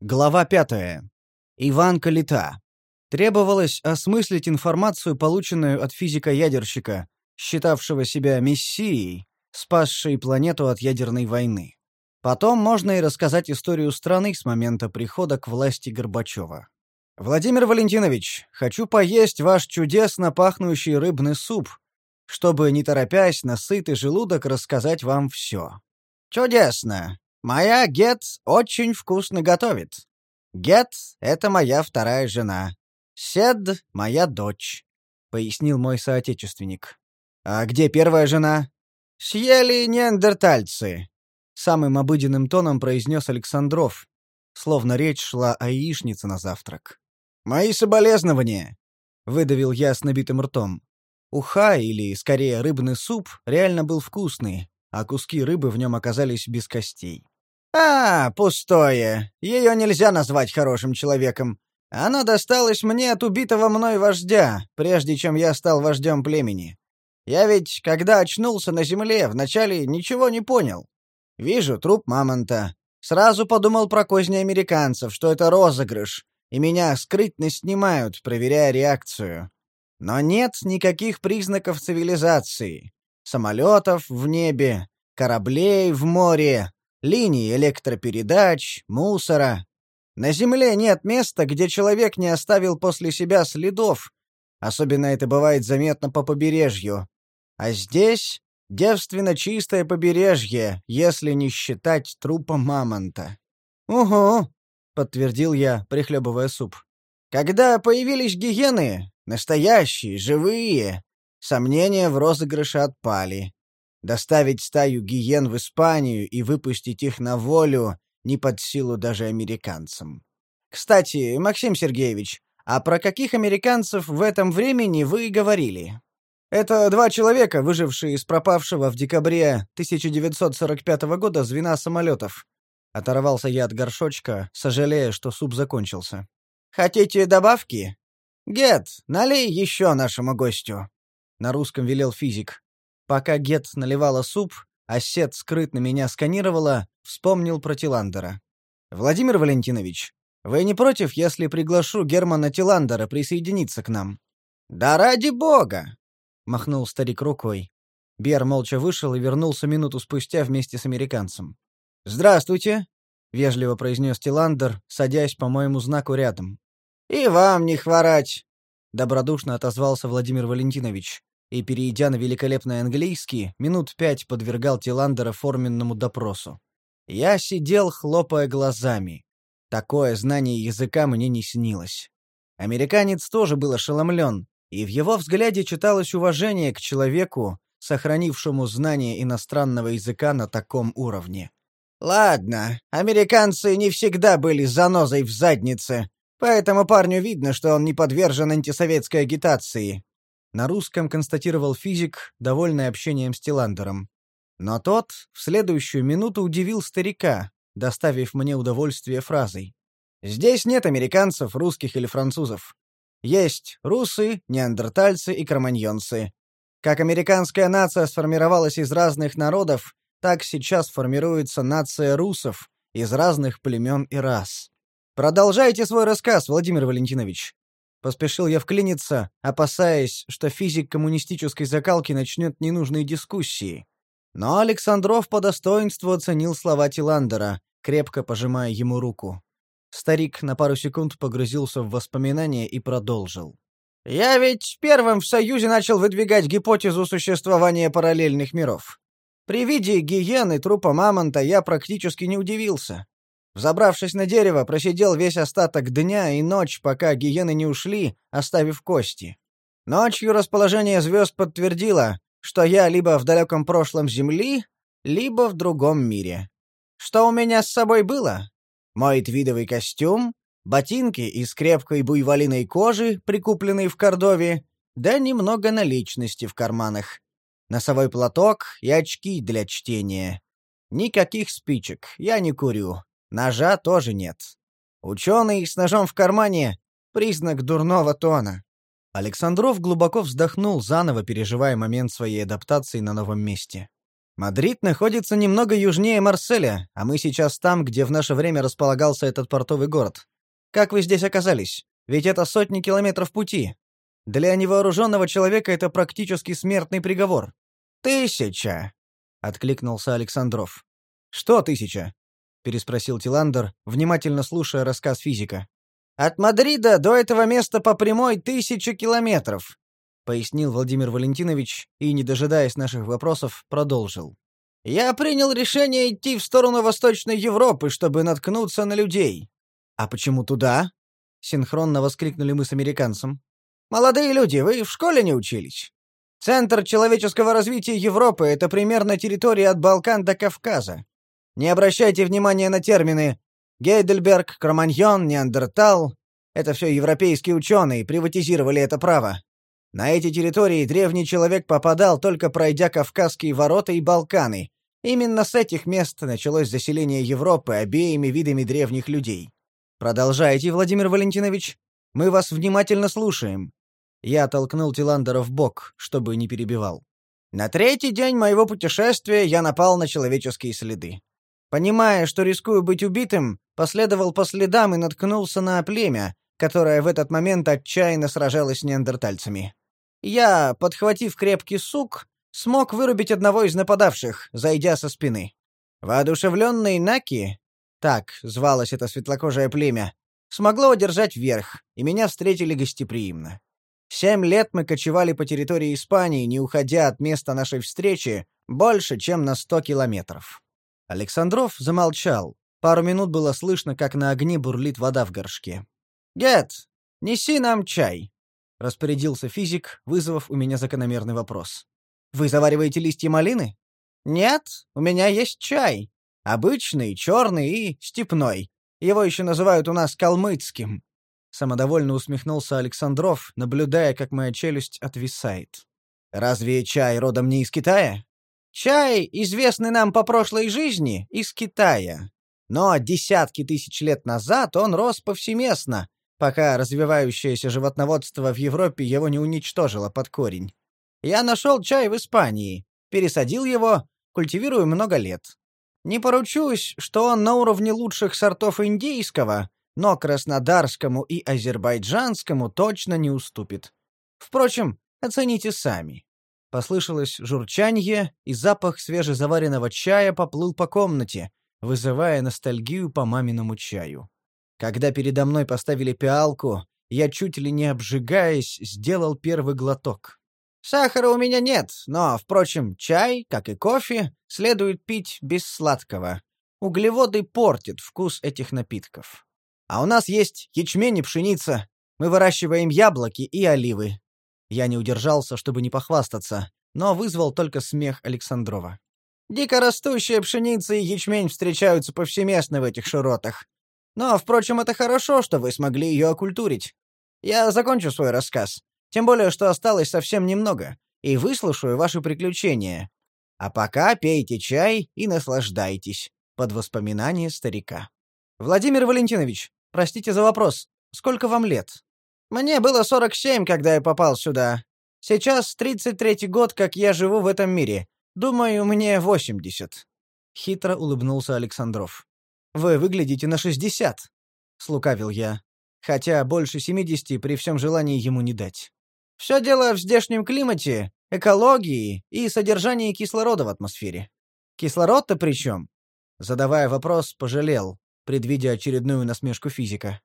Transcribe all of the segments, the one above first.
Глава пятая. Иван Калита. Требовалось осмыслить информацию, полученную от физика-ядерщика, считавшего себя мессией, спасшей планету от ядерной войны. Потом можно и рассказать историю страны с момента прихода к власти Горбачева. «Владимир Валентинович, хочу поесть ваш чудесно пахнущий рыбный суп, чтобы, не торопясь, на сытый желудок рассказать вам все». «Чудесно! Моя Гет очень вкусно готовит. Гет — это моя вторая жена. Сед — моя дочь», — пояснил мой соотечественник. «А где первая жена?» «Съели неандертальцы», — самым обыденным тоном произнес Александров, словно речь шла о яичнице на завтрак. «Мои соболезнования», — выдавил я с набитым ртом. Уха, или, скорее, рыбный суп, реально был вкусный, а куски рыбы в нем оказались без костей. «А, пустое. Ее нельзя назвать хорошим человеком. Она досталась мне от убитого мной вождя, прежде чем я стал вождем племени. Я ведь, когда очнулся на земле, вначале ничего не понял. Вижу труп мамонта. Сразу подумал про козни американцев, что это розыгрыш, и меня скрытно снимают, проверяя реакцию. Но нет никаких признаков цивилизации самолетов в небе, кораблей в море, линий электропередач, мусора. На Земле нет места, где человек не оставил после себя следов. Особенно это бывает заметно по побережью. А здесь девственно чистое побережье, если не считать трупа мамонта. «Угу», — подтвердил я, прихлебывая суп. «Когда появились гиены, настоящие, живые, Сомнения в розыгрыше отпали. Доставить стаю гиен в Испанию и выпустить их на волю не под силу даже американцам. Кстати, Максим Сергеевич, а про каких американцев в этом времени вы говорили? Это два человека, выжившие из пропавшего в декабре 1945 года звена самолетов. Оторвался я от горшочка, сожалея, что суп закончился. Хотите добавки? Гет, налей еще нашему гостю. На русском велел физик. Пока Гет наливала суп, а Сет скрытно меня сканировала, вспомнил про Тиландера. «Владимир Валентинович, вы не против, если приглашу Германа Тиландера присоединиться к нам?» «Да ради бога!» — махнул старик рукой. Бер молча вышел и вернулся минуту спустя вместе с американцем. «Здравствуйте!» — вежливо произнес Тиландер, садясь по моему знаку рядом. «И вам не хворать!» — добродушно отозвался Владимир Валентинович и, перейдя на великолепный английский, минут пять подвергал Тиландера форменному допросу. Я сидел, хлопая глазами. Такое знание языка мне не снилось. Американец тоже был ошеломлен, и в его взгляде читалось уважение к человеку, сохранившему знание иностранного языка на таком уровне. «Ладно, американцы не всегда были занозой в заднице, поэтому парню видно, что он не подвержен антисоветской агитации. На русском констатировал физик, довольный общением с Тиландером. Но тот в следующую минуту удивил старика, доставив мне удовольствие фразой. «Здесь нет американцев, русских или французов. Есть русы, неандертальцы и кроманьонцы. Как американская нация сформировалась из разных народов, так сейчас формируется нация русов из разных племен и рас. Продолжайте свой рассказ, Владимир Валентинович. Поспешил я вклиниться, опасаясь, что физик коммунистической закалки начнет ненужные дискуссии. Но Александров по достоинству оценил слова Тиландера, крепко пожимая ему руку. Старик на пару секунд погрузился в воспоминания и продолжил. «Я ведь первым в Союзе начал выдвигать гипотезу существования параллельных миров. При виде гиены трупа мамонта я практически не удивился. Взобравшись на дерево, просидел весь остаток дня и ночь, пока гиены не ушли, оставив кости. Ночью расположение звезд подтвердило, что я либо в далеком прошлом Земли, либо в другом мире. Что у меня с собой было? Мой твидовый костюм, ботинки из крепкой буйволиной кожи, прикупленные в Кордове, да немного наличности в карманах. Носовой платок и очки для чтения. Никаких спичек, я не курю. Ножа тоже нет. Ученый с ножом в кармане — признак дурного тона. Александров глубоко вздохнул, заново переживая момент своей адаптации на новом месте. Мадрид находится немного южнее Марселя, а мы сейчас там, где в наше время располагался этот портовый город. Как вы здесь оказались? Ведь это сотни километров пути. Для невооруженного человека это практически смертный приговор. Тысяча, откликнулся Александров. Что тысяча? Переспросил Тиландер, внимательно слушая рассказ физика. От Мадрида до этого места по прямой тысяча километров, пояснил Владимир Валентинович и, не дожидаясь наших вопросов, продолжил. Я принял решение идти в сторону Восточной Европы, чтобы наткнуться на людей. А почему туда? синхронно воскликнули мы с американцем. Молодые люди, вы в школе не учились? Центр человеческого развития Европы это примерно территория от Балкан до Кавказа. Не обращайте внимания на термины Гейдельберг, Кроманьон, Неандертал. Это все европейские ученые приватизировали это право. На эти территории древний человек попадал, только пройдя Кавказские ворота и Балканы. Именно с этих мест началось заселение Европы обеими видами древних людей. Продолжайте, Владимир Валентинович. Мы вас внимательно слушаем. Я толкнул Тиландера в бок, чтобы не перебивал. На третий день моего путешествия я напал на человеческие следы. Понимая, что рискую быть убитым, последовал по следам и наткнулся на племя, которое в этот момент отчаянно сражалось с неандертальцами. Я, подхватив крепкий сук, смог вырубить одного из нападавших, зайдя со спины. Воодушевленный Наки, так звалось это светлокожее племя, смогло одержать верх, и меня встретили гостеприимно. Семь лет мы кочевали по территории Испании, не уходя от места нашей встречи больше, чем на сто километров. Александров замолчал. Пару минут было слышно, как на огне бурлит вода в горшке. «Гет, неси нам чай», — распорядился физик, вызвав у меня закономерный вопрос. «Вы завариваете листья малины?» «Нет, у меня есть чай. Обычный, черный и степной. Его еще называют у нас калмыцким. Самодовольно усмехнулся Александров, наблюдая, как моя челюсть отвисает. «Разве чай родом не из Китая?» «Чай, известный нам по прошлой жизни, из Китая. Но десятки тысяч лет назад он рос повсеместно, пока развивающееся животноводство в Европе его не уничтожило под корень. Я нашел чай в Испании, пересадил его, культивирую много лет. Не поручусь, что он на уровне лучших сортов индийского, но краснодарскому и азербайджанскому точно не уступит. Впрочем, оцените сами. Послышалось журчанье, и запах свежезаваренного чая поплыл по комнате, вызывая ностальгию по маминому чаю. Когда передо мной поставили пиалку, я чуть ли не обжигаясь, сделал первый глоток. Сахара у меня нет, но, впрочем, чай, как и кофе, следует пить без сладкого. Углеводы портят вкус этих напитков. А у нас есть ячмень и пшеница. Мы выращиваем яблоки и оливы. Я не удержался, чтобы не похвастаться, но вызвал только смех Александрова. Дикорастущая пшеница и ячмень встречаются повсеместно в этих широтах. Но, впрочем, это хорошо, что вы смогли ее окультурить. Я закончу свой рассказ. Тем более, что осталось совсем немного, и выслушаю ваши приключения. А пока пейте чай и наслаждайтесь под воспоминания старика. Владимир Валентинович, Простите за вопрос. Сколько вам лет? Мне было 47, когда я попал сюда. Сейчас 33-й год, как я живу в этом мире. Думаю, мне 80. Хитро улыбнулся Александров. Вы выглядите на 60, слукавил я, хотя больше 70 при всем желании ему не дать. Все дело в здешнем климате, экологии и содержании кислорода в атмосфере. Кислород-то при чем? Задавая вопрос, пожалел предвидя очередную насмешку физика.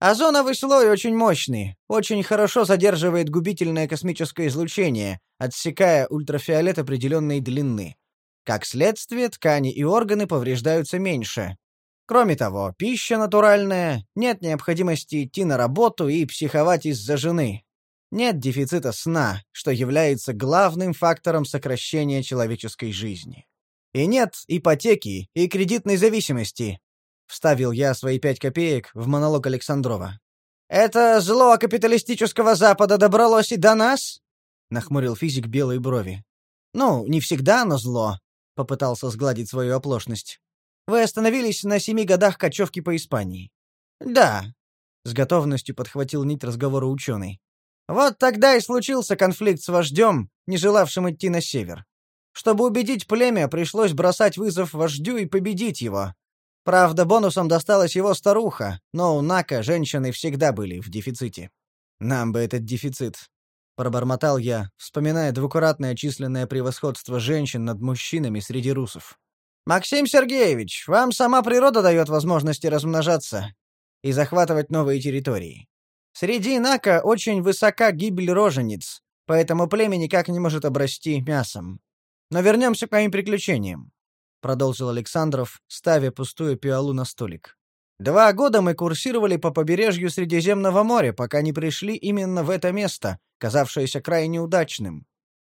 Озоновый слой очень мощный, очень хорошо задерживает губительное космическое излучение, отсекая ультрафиолет определенной длины. Как следствие, ткани и органы повреждаются меньше. Кроме того, пища натуральная, нет необходимости идти на работу и психовать из-за жены. Нет дефицита сна, что является главным фактором сокращения человеческой жизни. И нет ипотеки и кредитной зависимости, вставил я свои пять копеек в монолог Александрова. Это зло капиталистического Запада добралось и до нас? нахмурил физик белые брови. Ну, не всегда оно зло, попытался сгладить свою оплошность. Вы остановились на семи годах кочевки по Испании. Да, с готовностью подхватил нить разговора ученый. Вот тогда и случился конфликт с вождем, не желавшим идти на север. Чтобы убедить племя, пришлось бросать вызов вождю и победить его. Правда, бонусом досталась его старуха, но у Нака женщины всегда были в дефиците. Нам бы этот дефицит, пробормотал я, вспоминая двукратное численное превосходство женщин над мужчинами среди русов. Максим Сергеевич, вам сама природа дает возможности размножаться и захватывать новые территории. Среди Нака очень высока гибель рожениц, поэтому племя никак не может обрасти мясом. Но вернемся к моим приключениям, продолжил Александров, ставя пустую пиалу на столик. Два года мы курсировали по побережью Средиземного моря, пока не пришли именно в это место, казавшееся крайне удачным.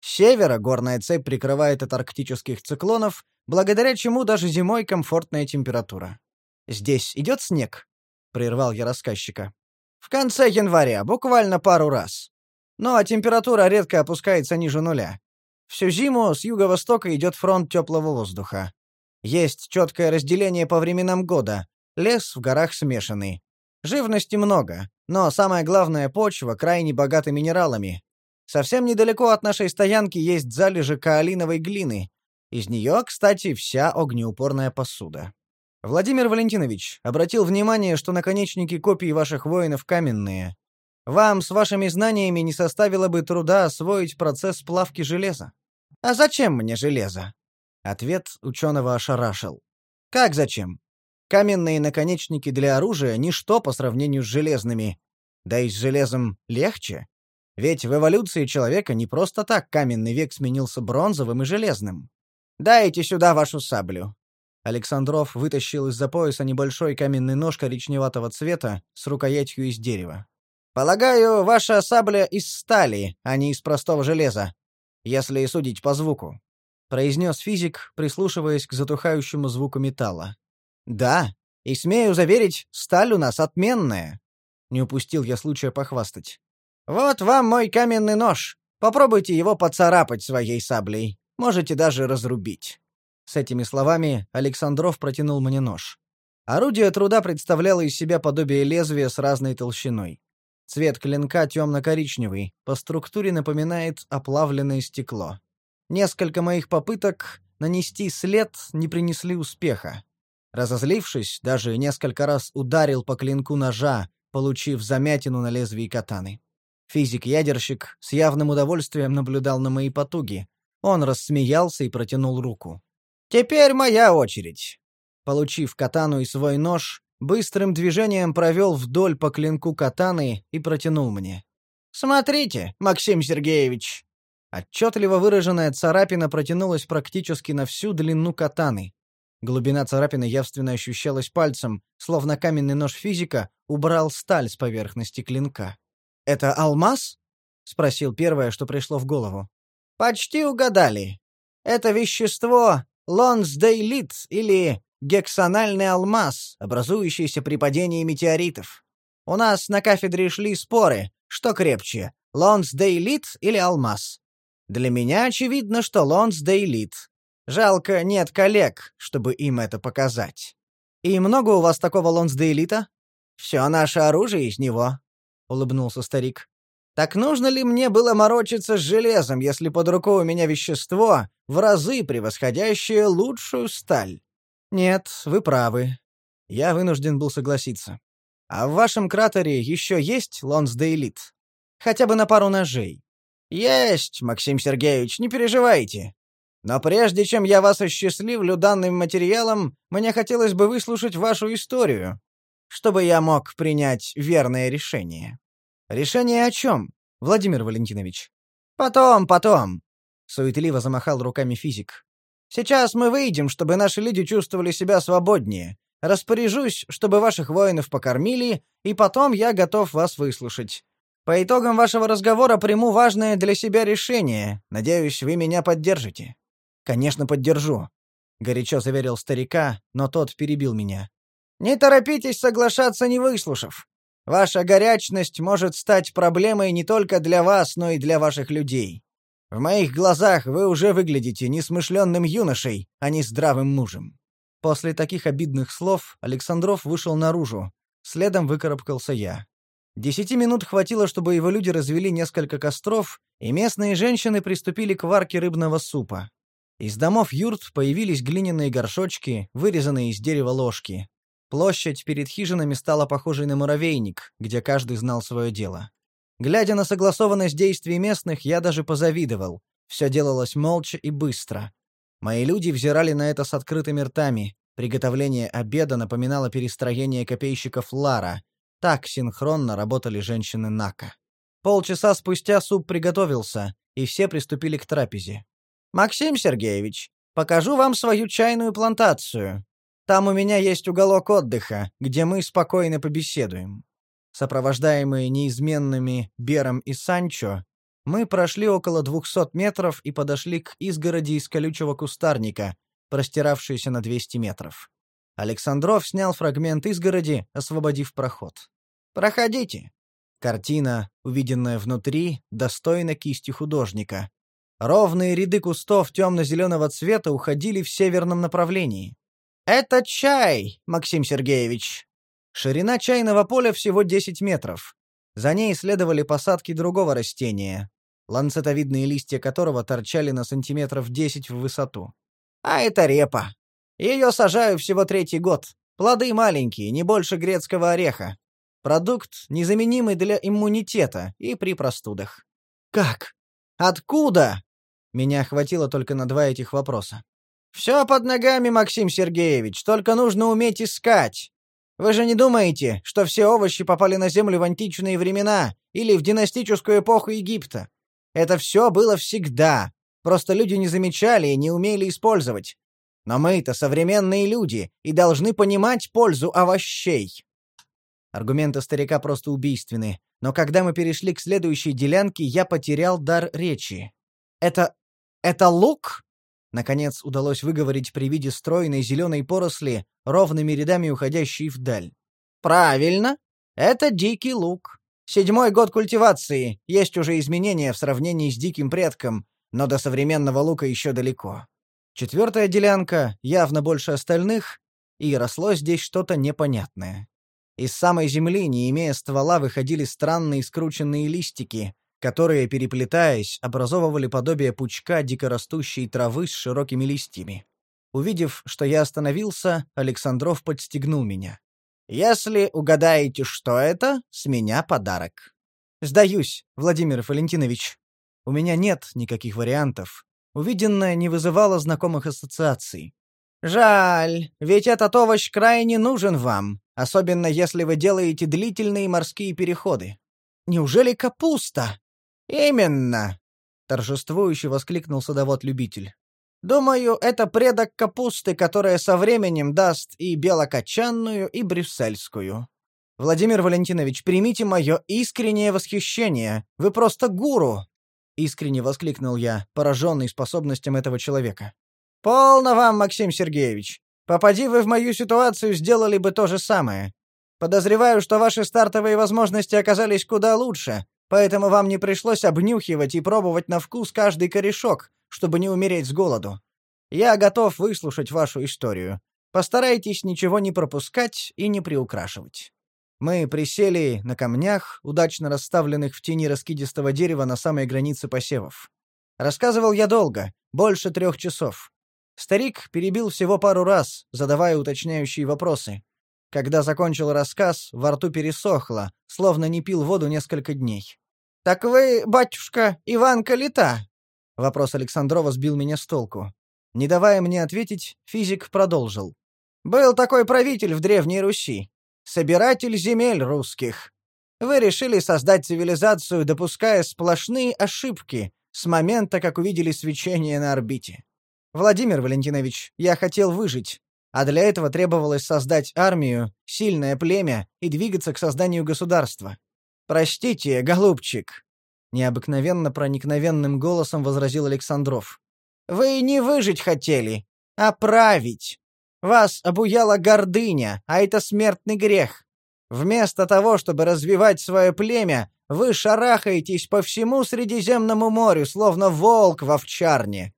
С севера горная цепь прикрывает от арктических циклонов, благодаря чему даже зимой комфортная температура. «Здесь идет снег?» — прервал я рассказчика. «В конце января, буквально пару раз. Ну а температура редко опускается ниже нуля. Всю зиму с юго-востока идет фронт теплого воздуха. Есть четкое разделение по временам года, Лес в горах смешанный. Живности много, но самое главное почва крайне богата минералами. Совсем недалеко от нашей стоянки есть залежи каолиновой глины. Из нее, кстати, вся огнеупорная посуда. Владимир Валентинович обратил внимание, что наконечники копий ваших воинов каменные. Вам с вашими знаниями не составило бы труда освоить процесс плавки железа. А зачем мне железо? Ответ ученого ошарашил. Как зачем? Каменные наконечники для оружия — ничто по сравнению с железными. Да и с железом легче. Ведь в эволюции человека не просто так каменный век сменился бронзовым и железным. «Дайте сюда вашу саблю». Александров вытащил из-за пояса небольшой каменный нож коричневатого цвета с рукоятью из дерева. «Полагаю, ваша сабля из стали, а не из простого железа, если судить по звуку», — произнес физик, прислушиваясь к затухающему звуку металла. Да, и смею заверить, сталь у нас отменная. Не упустил я случая похвастать. Вот вам мой каменный нож. Попробуйте его поцарапать своей саблей. Можете даже разрубить. С этими словами Александров протянул мне нож. Орудие труда представляло из себя подобие лезвия с разной толщиной. Цвет клинка темно-коричневый, по структуре напоминает оплавленное стекло. Несколько моих попыток нанести след не принесли успеха. Разозлившись, даже несколько раз ударил по клинку ножа, получив замятину на лезвии катаны. Физик-ядерщик с явным удовольствием наблюдал на мои потуги. Он рассмеялся и протянул руку. «Теперь моя очередь». Получив катану и свой нож, быстрым движением провел вдоль по клинку катаны и протянул мне. «Смотрите, Максим Сергеевич!» Отчетливо выраженная царапина протянулась практически на всю длину катаны. Глубина царапины явственно ощущалась пальцем, словно каменный нож физика убрал сталь с поверхности клинка. «Это алмаз?» — спросил первое, что пришло в голову. «Почти угадали. Это вещество лонсдейлит или гексональный алмаз, образующийся при падении метеоритов. У нас на кафедре шли споры, что крепче, лонсдейлит или алмаз. Для меня очевидно, что лонсдейлит, Жалко, нет коллег, чтобы им это показать. И много у вас такого лонсдейлита? Все наше оружие из него, улыбнулся старик. Так нужно ли мне было морочиться с железом, если под рукой у меня вещество, в разы превосходящее лучшую сталь? Нет, вы правы. Я вынужден был согласиться. А в вашем кратере еще есть лонсдейлит? Хотя бы на пару ножей. Есть, Максим Сергеевич, не переживайте. Но прежде чем я вас осчастливлю данным материалом, мне хотелось бы выслушать вашу историю, чтобы я мог принять верное решение. Решение о чем, Владимир Валентинович? Потом, потом. Суетливо замахал руками физик. Сейчас мы выйдем, чтобы наши люди чувствовали себя свободнее. Распоряжусь, чтобы ваших воинов покормили, и потом я готов вас выслушать. По итогам вашего разговора приму важное для себя решение. Надеюсь, вы меня поддержите. «Конечно, поддержу», — горячо заверил старика, но тот перебил меня. «Не торопитесь соглашаться, не выслушав. Ваша горячность может стать проблемой не только для вас, но и для ваших людей. В моих глазах вы уже выглядите несмышленным юношей, а не здравым мужем». После таких обидных слов Александров вышел наружу. Следом выкарабкался я. Десяти минут хватило, чтобы его люди развели несколько костров, и местные женщины приступили к варке рыбного супа. Из домов юрт появились глиняные горшочки, вырезанные из дерева ложки. Площадь перед хижинами стала похожей на муравейник, где каждый знал свое дело. Глядя на согласованность действий местных, я даже позавидовал. Все делалось молча и быстро. Мои люди взирали на это с открытыми ртами. Приготовление обеда напоминало перестроение копейщиков Лара. Так синхронно работали женщины Нака. Полчаса спустя суп приготовился, и все приступили к трапезе. «Максим Сергеевич, покажу вам свою чайную плантацию. Там у меня есть уголок отдыха, где мы спокойно побеседуем». Сопровождаемые неизменными Бером и Санчо, мы прошли около двухсот метров и подошли к изгороди из колючего кустарника, простиравшейся на 200 метров. Александров снял фрагмент изгороди, освободив проход. «Проходите». Картина, увиденная внутри, достойна кисти художника. Ровные ряды кустов темно-зеленого цвета уходили в северном направлении. «Это чай, Максим Сергеевич!» Ширина чайного поля всего 10 метров. За ней следовали посадки другого растения, ланцетовидные листья которого торчали на сантиметров 10 в высоту. «А это репа. Ее сажаю всего третий год. Плоды маленькие, не больше грецкого ореха. Продукт незаменимый для иммунитета и при простудах». «Как? Откуда?» Меня хватило только на два этих вопроса. «Все под ногами, Максим Сергеевич, только нужно уметь искать. Вы же не думаете, что все овощи попали на землю в античные времена или в династическую эпоху Египта? Это все было всегда. Просто люди не замечали и не умели использовать. Но мы-то современные люди и должны понимать пользу овощей». Аргументы старика просто убийственны, но когда мы перешли к следующей делянке, я потерял дар речи. Это это лук?» Наконец удалось выговорить при виде стройной зеленой поросли, ровными рядами уходящей вдаль. «Правильно. Это дикий лук. Седьмой год культивации. Есть уже изменения в сравнении с диким предком, но до современного лука еще далеко. Четвертая делянка, явно больше остальных, и росло здесь что-то непонятное. Из самой земли, не имея ствола, выходили странные скрученные листики, которые, переплетаясь, образовывали подобие пучка дикорастущей травы с широкими листьями. Увидев, что я остановился, Александров подстегнул меня. «Если угадаете, что это, с меня подарок». «Сдаюсь, Владимир Валентинович. У меня нет никаких вариантов. Увиденное не вызывало знакомых ассоциаций». «Жаль, ведь этот овощ крайне нужен вам, особенно если вы делаете длительные морские переходы». «Неужели капуста?» «Именно!» — торжествующе воскликнул садовод-любитель. «Думаю, это предок капусты, которая со временем даст и белокочанную, и брюссельскую. Владимир Валентинович, примите мое искреннее восхищение. Вы просто гуру!» — искренне воскликнул я, пораженный способностям этого человека. «Полно вам, Максим Сергеевич. Попади вы в мою ситуацию, сделали бы то же самое. Подозреваю, что ваши стартовые возможности оказались куда лучше, Поэтому вам не пришлось обнюхивать и пробовать на вкус каждый корешок, чтобы не умереть с голоду. Я готов выслушать вашу историю. Постарайтесь ничего не пропускать и не приукрашивать. Мы присели на камнях, удачно расставленных в тени раскидистого дерева на самой границе посевов. Рассказывал я долго, больше трех часов. Старик перебил всего пару раз, задавая уточняющие вопросы. Когда закончил рассказ, во рту пересохло, словно не пил воду несколько дней. «Так вы, батюшка, Иван Калита?» Вопрос Александрова сбил меня с толку. Не давая мне ответить, физик продолжил. «Был такой правитель в Древней Руси. Собиратель земель русских. Вы решили создать цивилизацию, допуская сплошные ошибки с момента, как увидели свечение на орбите. Владимир Валентинович, я хотел выжить, а для этого требовалось создать армию, сильное племя и двигаться к созданию государства. «Простите, голубчик», — необыкновенно проникновенным голосом возразил Александров. «Вы не выжить хотели, а править. Вас обуяла гордыня, а это смертный грех. Вместо того, чтобы развивать свое племя, вы шарахаетесь по всему Средиземному морю, словно волк в овчарне.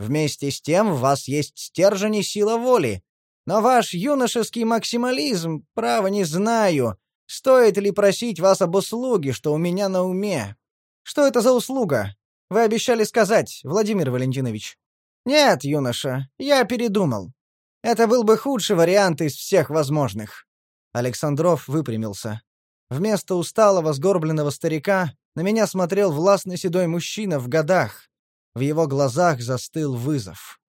Вместе с тем в вас есть стержень и сила воли, но ваш юношеский максимализм, право не знаю, стоит ли просить вас об услуге, что у меня на уме. Что это за услуга? Вы обещали сказать, Владимир Валентинович. Нет, юноша, я передумал. Это был бы худший вариант из всех возможных. Александров выпрямился. Вместо усталого сгорбленного старика на меня смотрел властный седой мужчина в годах. В его глазах застыл вызов.